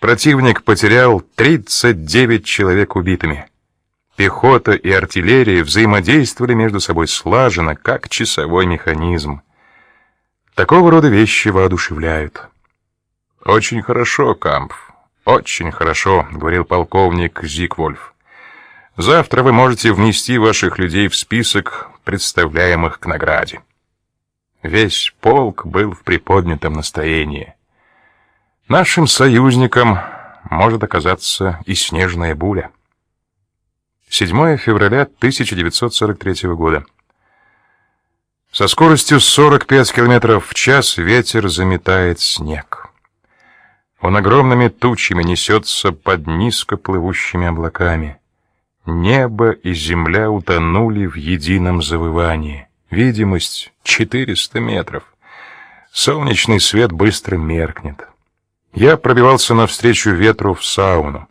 Противник потерял 39 человек убитыми. Пехота и артиллерия взаимодействовали между собой слаженно, как часовой механизм. Такого рода вещи воодушевляют. Очень хорошо, Камп. Очень хорошо, говорил полковник Зигвольф. Завтра вы можете внести ваших людей в список представляемых к награде. Весь полк был в приподнятом настроении. Нашим союзникам может оказаться и снежная буря. 7 февраля 1943 года. Со скоростью 45 км в час ветер заметает снег. Он огромными тучами несется под низко плывущими облаками. Небо и земля утонули в едином завывании. Видимость 400 метров. Солнечный свет быстро меркнет. Я пробивался навстречу ветру в сауну.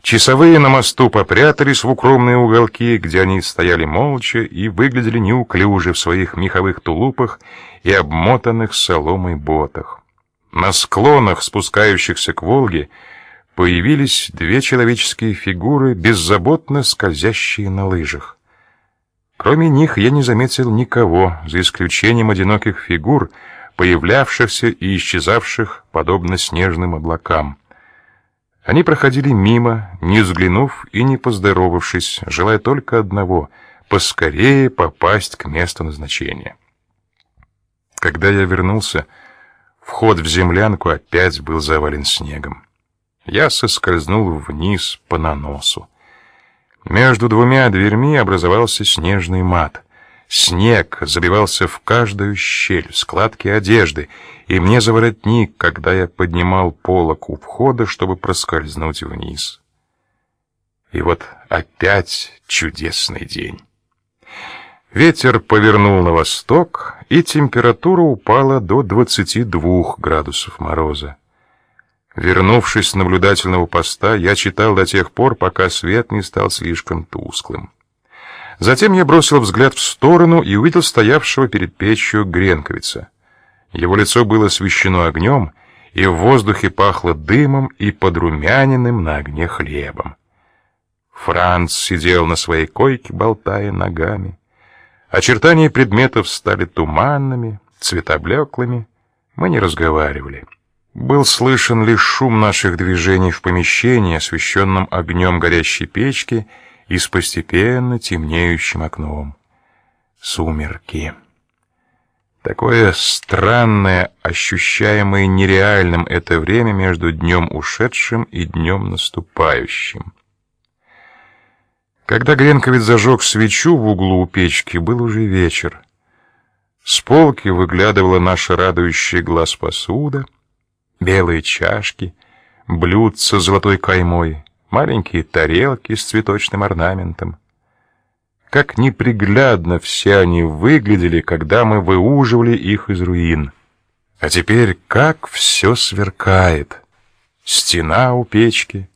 Часовые на мосту попрятались в укромные уголки, где они стояли молча и выглядели неуклюже в своих меховых тулупах и обмотанных соломой ботах. На склонах, спускающихся к Волге, появились две человеческие фигуры, беззаботно скользящие на лыжах. Кроме них я не заметил никого, за исключением одиноких фигур, появлявшихся и исчезавших подобно снежным облакам. Они проходили мимо, не взглянув и не поздоровавшись, желая только одного поскорее попасть к месту назначения. Когда я вернулся, вход в землянку опять был завален снегом. Я соскользнул вниз по наносу. Между двумя дверьми образовался снежный мат. Снег забивался в каждую щель, в складки одежды, и мне за воротник, когда я поднимал полок у входа, чтобы проскользнуть вниз. И вот опять чудесный день. Ветер повернул на восток, и температура упала до 22 градусов мороза. Вернувшись с наблюдательного поста, я читал до тех пор, пока свет не стал слишком тусклым. Затем я бросил взгляд в сторону и увидел стоявшего перед печью Гренковица. Его лицо было освещено огнем, и в воздухе пахло дымом и подрумяненным на огне хлебом. Франц сидел на своей койке, болтая ногами. Очертания предметов стали туманными, цветоблеклыми. Мы не разговаривали. Был слышен лишь шум наших движений в помещении, освещенном огнем горящей печки, и с постепенно темнеющим окном. Сумерки. Такое странное, ощущаемое нереальным это время между днем ушедшим и днем наступающим. Когда Гренковец зажег свечу в углу у печки, был уже вечер. С полки выглядывала наша радующая глаз посуда, белые чашки, блюдца с золотой каймой, маленькие тарелки с цветочным орнаментом. Как неприглядно все они выглядели, когда мы выуживали их из руин. А теперь как все сверкает. Стена у печки,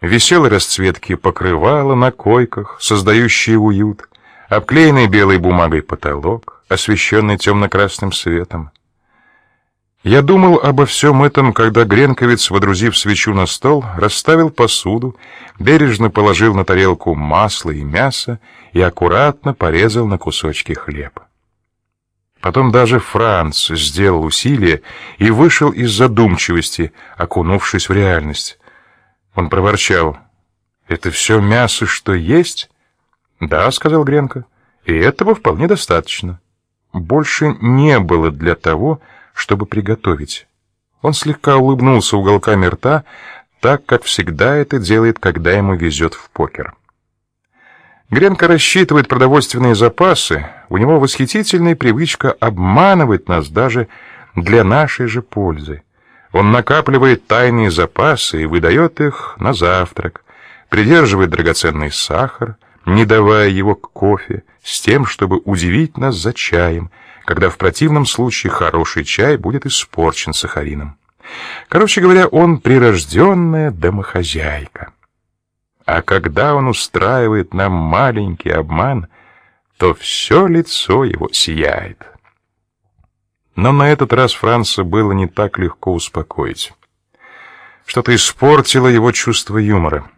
веселой расцветки покрывала на койках, создающие уют, обклеенный белой бумагой потолок, освещенный темно-красным светом. Я думал обо всем этом, когда Гренковец, водрузив свечу на стол, расставил посуду, бережно положил на тарелку масло и мясо и аккуратно порезал на кусочки хлеб. Потом даже Франц сделал усилие и вышел из задумчивости, окунувшись в реальность. Он проворчал: "Это все мясо, что есть?" "Да", сказал Гренко. "И этого вполне достаточно. Больше не было для того, чтобы приготовить. Он слегка улыбнулся уголками рта, так как всегда это делает, когда ему везет в покер. Гренко рассчитывает продовольственные запасы. У него восхитительная привычка обманывать нас даже для нашей же пользы. Он накапливает тайные запасы и выдает их на завтрак, придерживает драгоценный сахар, не давая его к кофе, с тем, чтобы удивить нас за чаем, когда в противном случае хороший чай будет испорчен сахарином. Короче говоря, он прирожденная домохозяйка. А когда он устраивает нам маленький обман, то все лицо его сияет. Но на этот раз Франца было не так легко успокоить. что-то испортило его чувство юмора.